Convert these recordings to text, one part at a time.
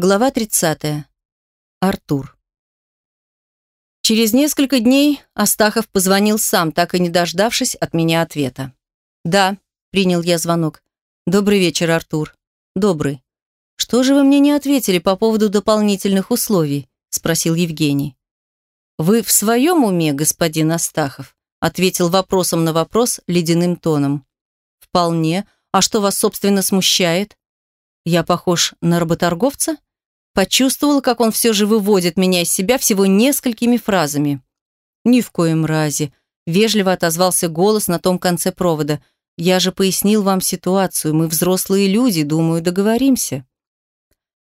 Глава 30. Артур. Через несколько дней Астахов позвонил сам, так и не дождавшись от меня ответа. «Да», — принял я звонок. «Добрый вечер, Артур». «Добрый». «Что же вы мне не ответили по поводу дополнительных условий?» — спросил Евгений. «Вы в своем уме, господин Астахов?» — ответил вопросом на вопрос ледяным тоном. «Вполне. А что вас, собственно, смущает?» «Я похож на работорговца?» Почувствовал, как он все же выводит меня из себя всего несколькими фразами. «Ни в коем разе», — вежливо отозвался голос на том конце провода. «Я же пояснил вам ситуацию, мы взрослые люди, думаю, договоримся».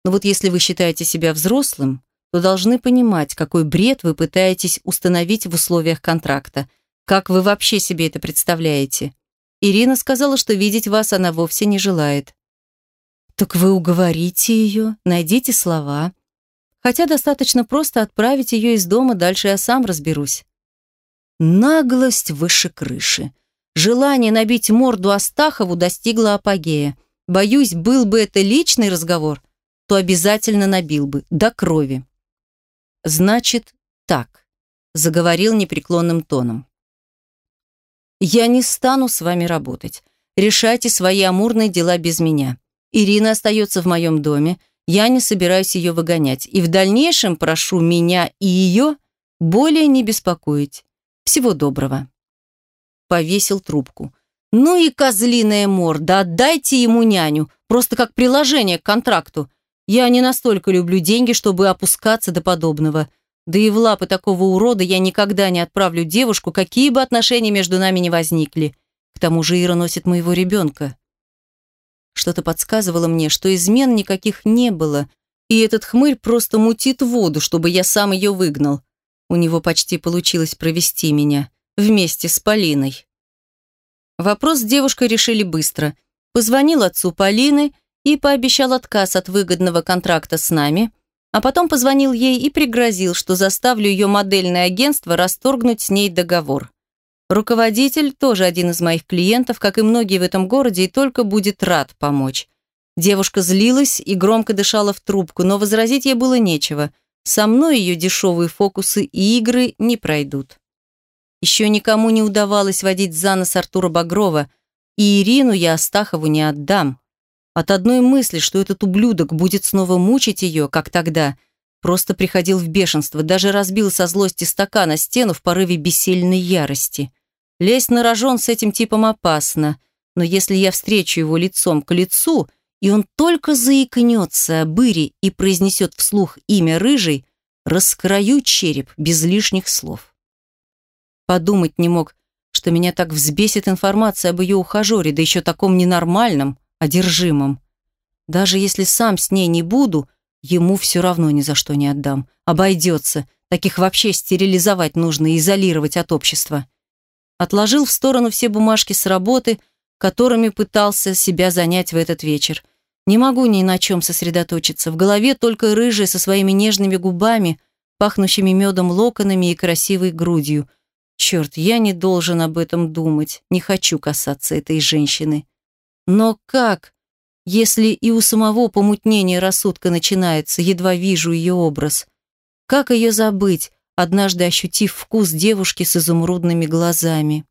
Но вот если вы считаете себя взрослым, то должны понимать, какой бред вы пытаетесь установить в условиях контракта. Как вы вообще себе это представляете? Ирина сказала, что видеть вас она вовсе не желает. Так вы уговорите ее, найдите слова. Хотя достаточно просто отправить ее из дома, дальше я сам разберусь. Наглость выше крыши. Желание набить морду Астахову достигло апогея. Боюсь, был бы это личный разговор, то обязательно набил бы, до крови. Значит, так, заговорил непреклонным тоном. Я не стану с вами работать. Решайте свои амурные дела без меня. Ирина остается в моем доме, я не собираюсь ее выгонять, и в дальнейшем прошу меня и ее более не беспокоить. Всего доброго. Повесил трубку. Ну и козлиная морда, отдайте ему няню, просто как приложение к контракту. Я не настолько люблю деньги, чтобы опускаться до подобного. Да и в лапы такого урода я никогда не отправлю девушку, какие бы отношения между нами ни возникли. К тому же Ира носит моего ребенка. Что-то подсказывало мне, что измен никаких не было, и этот хмырь просто мутит воду, чтобы я сам ее выгнал. У него почти получилось провести меня вместе с Полиной. Вопрос с девушкой решили быстро. Позвонил отцу Полины и пообещал отказ от выгодного контракта с нами, а потом позвонил ей и пригрозил, что заставлю ее модельное агентство расторгнуть с ней договор. Руководитель тоже один из моих клиентов, как и многие в этом городе, и только будет рад помочь. Девушка злилась и громко дышала в трубку, но возразить ей было нечего. Со мной ее дешевые фокусы и игры не пройдут. Еще никому не удавалось водить за нос Артура Багрова, и Ирину я Астахову не отдам. От одной мысли, что этот ублюдок будет снова мучить ее, как тогда, просто приходил в бешенство, даже разбил со злости стакана стену в порыве бессильной ярости. Лезть на рожон с этим типом опасно, но если я встречу его лицом к лицу, и он только заикнется об Ире и произнесет вслух имя Рыжий, раскрою череп без лишних слов. Подумать не мог, что меня так взбесит информация об ее ухажере, да еще таком ненормальном, одержимом. Даже если сам с ней не буду, ему все равно ни за что не отдам. Обойдется. Таких вообще стерилизовать нужно и изолировать от общества отложил в сторону все бумажки с работы, которыми пытался себя занять в этот вечер. Не могу ни на чем сосредоточиться. В голове только рыжая со своими нежными губами, пахнущими медом локонами и красивой грудью. Черт, я не должен об этом думать. Не хочу касаться этой женщины. Но как, если и у самого помутнение рассудка начинается, едва вижу ее образ? Как ее забыть, однажды ощутив вкус девушки с изумрудными глазами.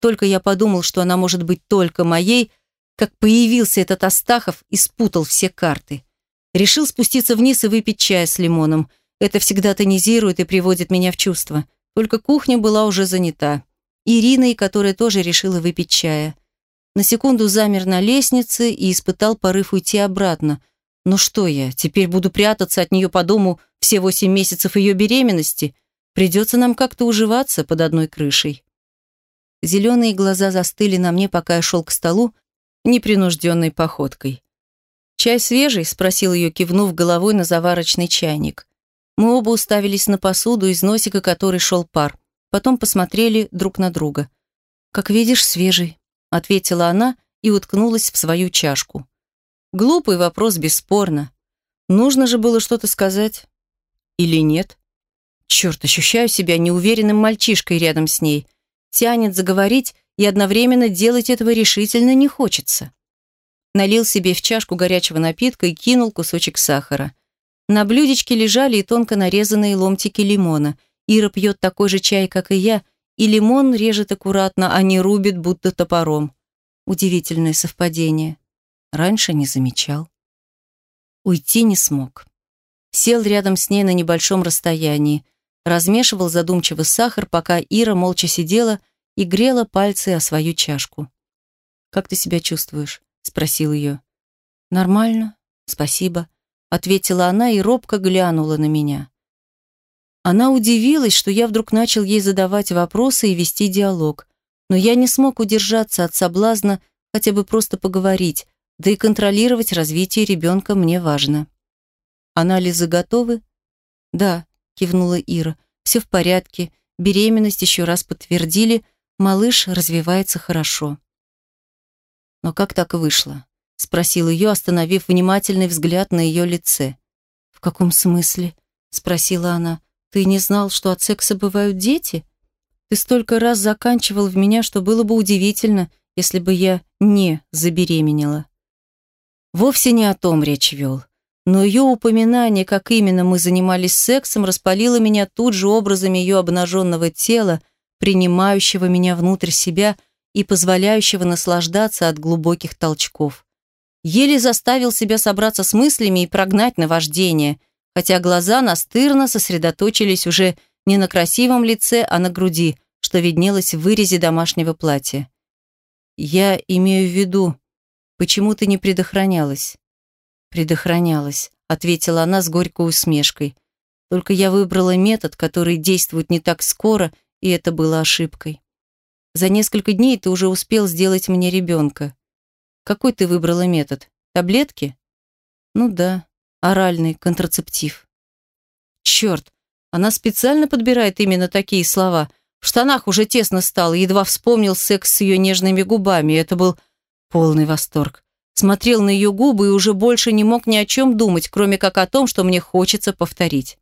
Только я подумал, что она может быть только моей, как появился этот Астахов и спутал все карты. Решил спуститься вниз и выпить чая с лимоном. Это всегда тонизирует и приводит меня в чувство. Только кухня была уже занята. Ириной, которая тоже решила выпить чая. На секунду замер на лестнице и испытал порыв уйти обратно. Ну что я, теперь буду прятаться от нее по дому все восемь месяцев ее беременности, придется нам как-то уживаться под одной крышей. Зеленые глаза застыли на мне, пока я шел к столу, непринужденной походкой. «Чай свежий?» – спросил ее, кивнув головой на заварочный чайник. Мы оба уставились на посуду, из носика которой шел пар. Потом посмотрели друг на друга. «Как видишь, свежий», – ответила она и уткнулась в свою чашку. Глупый вопрос, бесспорно. Нужно же было что-то сказать. Или нет? Черт, ощущаю себя неуверенным мальчишкой рядом с ней. Тянет заговорить, и одновременно делать этого решительно не хочется. налил себе в чашку горячего напитка и кинул кусочек сахара. На блюдечке лежали и тонко нарезанные ломтики лимона. Ира пьет такой же чай, как и я, и лимон режет аккуратно, а не рубит, будто топором. Удивительное совпадение. Раньше не замечал. Уйти не смог. Сел рядом с ней на небольшом расстоянии, размешивал задумчиво сахар, пока Ира молча сидела и грела пальцы о свою чашку. «Как ты себя чувствуешь?» — спросил ее. «Нормально, спасибо», — ответила она и робко глянула на меня. Она удивилась, что я вдруг начал ей задавать вопросы и вести диалог, но я не смог удержаться от соблазна хотя бы просто поговорить, да и контролировать развитие ребенка мне важно. «Анализы готовы?» «Да», — кивнула Ира. «Все в порядке. Беременность еще раз подтвердили. Малыш развивается хорошо». «Но как так вышло?» — спросил ее, остановив внимательный взгляд на ее лице. «В каком смысле?» — спросила она. «Ты не знал, что от секса бывают дети? Ты столько раз заканчивал в меня, что было бы удивительно, если бы я не забеременела». Вовсе не о том речь вел. Но ее упоминание, как именно мы занимались сексом, распалило меня тут же образами ее обнаженного тела, принимающего меня внутрь себя и позволяющего наслаждаться от глубоких толчков. Еле заставил себя собраться с мыслями и прогнать наваждение, хотя глаза настырно сосредоточились уже не на красивом лице, а на груди, что виднелось в вырезе домашнего платья. «Я имею в виду, почему ты не предохранялась?» «Предохранялась», — ответила она с горькой усмешкой. «Только я выбрала метод, который действует не так скоро, и это было ошибкой. За несколько дней ты уже успел сделать мне ребенка. Какой ты выбрала метод? Таблетки?» «Ну да, оральный контрацептив». «Черт, она специально подбирает именно такие слова. В штанах уже тесно стало, едва вспомнил секс с ее нежными губами. Это был полный восторг смотрел на ее губы и уже больше не мог ни о чем думать, кроме как о том, что мне хочется повторить.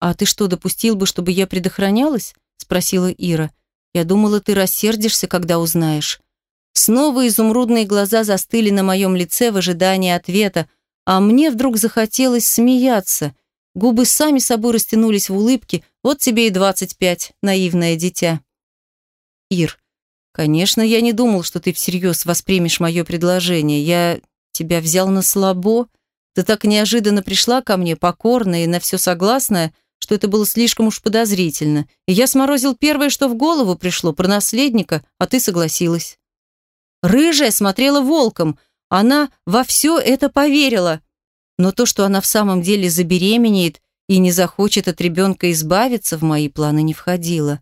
«А ты что, допустил бы, чтобы я предохранялась?» – спросила Ира. «Я думала, ты рассердишься, когда узнаешь». Снова изумрудные глаза застыли на моем лице в ожидании ответа, а мне вдруг захотелось смеяться. Губы сами собой растянулись в улыбке. Вот тебе и двадцать пять, наивное дитя. Ир, «Конечно, я не думал, что ты всерьез воспримешь мое предложение. Я тебя взял на слабо. Ты так неожиданно пришла ко мне, покорная и на все согласная, что это было слишком уж подозрительно. И я сморозил первое, что в голову пришло, про наследника, а ты согласилась». Рыжая смотрела волком. Она во все это поверила. Но то, что она в самом деле забеременеет и не захочет от ребенка избавиться, в мои планы не входило.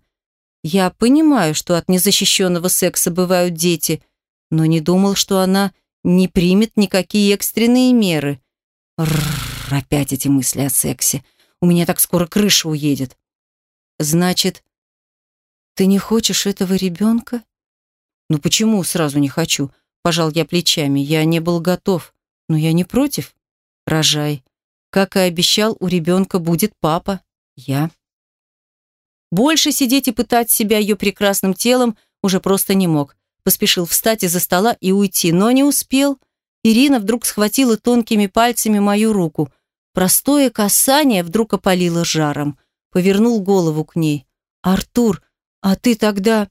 Я понимаю, что от незащищенного секса бывают дети, но не думал, что она не примет никакие экстренные меры. Рррр, опять эти мысли о сексе. У меня так скоро крыша уедет. Значит, ты не хочешь этого ребенка? Ну почему сразу не хочу? Пожал я плечами. Я не был готов, но я не против. Рожай. Как и обещал, у ребенка будет папа. Я. Больше сидеть и пытать себя ее прекрасным телом уже просто не мог. Поспешил встать из-за стола и уйти, но не успел. Ирина вдруг схватила тонкими пальцами мою руку. Простое касание вдруг опалило жаром. Повернул голову к ней. «Артур, а ты тогда...»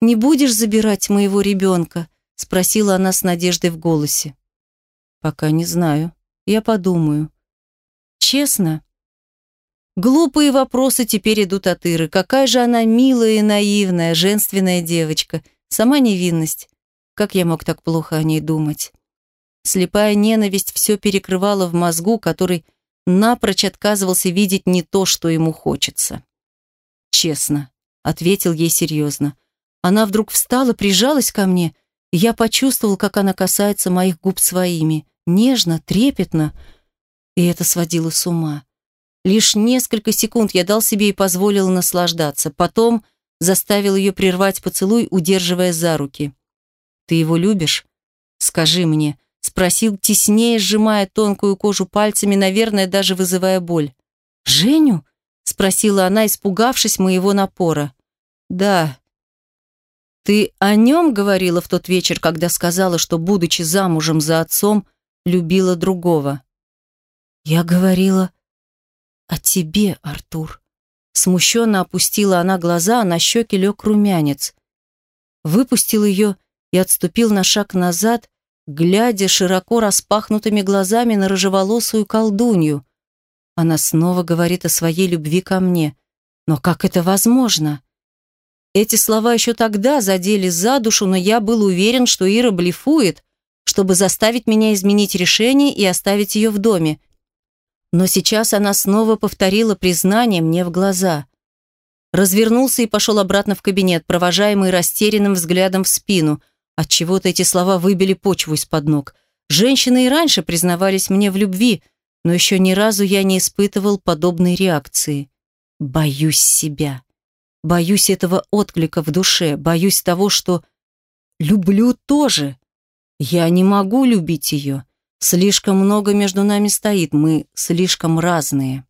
«Не будешь забирать моего ребенка?» Спросила она с надеждой в голосе. «Пока не знаю. Я подумаю». «Честно?» Глупые вопросы теперь идут от Иры. Какая же она милая и наивная, женственная девочка. Сама невинность. Как я мог так плохо о ней думать? Слепая ненависть все перекрывала в мозгу, который напрочь отказывался видеть не то, что ему хочется. «Честно», — ответил ей серьезно. Она вдруг встала, прижалась ко мне, я почувствовал, как она касается моих губ своими, нежно, трепетно, и это сводило с ума. Лишь несколько секунд я дал себе и позволил наслаждаться. Потом заставил ее прервать поцелуй, удерживая за руки. «Ты его любишь? Скажи мне», — спросил, теснее сжимая тонкую кожу пальцами, наверное, даже вызывая боль. «Женю?» — спросила она, испугавшись моего напора. «Да», Ты о нем говорила в тот вечер, когда сказала, что, будучи замужем за отцом, любила другого. Я говорила тебе, Артур. Смущенно опустила она глаза, а на щеки лег румянец. Выпустил ее и отступил на шаг назад, глядя широко распахнутыми глазами на рыжеволосую колдунью. Она снова говорит о своей любви ко мне. Но как это возможно? Эти слова еще тогда задели за душу, но я был уверен, что Ира блефует, чтобы заставить меня изменить решение и оставить ее в доме. Но сейчас она снова повторила признание мне в глаза. Развернулся и пошел обратно в кабинет, провожаемый растерянным взглядом в спину. Отчего-то эти слова выбили почву из-под ног. Женщины и раньше признавались мне в любви, но еще ни разу я не испытывал подобной реакции. Боюсь себя. Боюсь этого отклика в душе, боюсь того, что люблю тоже. Я не могу любить ее. Слишком много между нами стоит, мы слишком разные.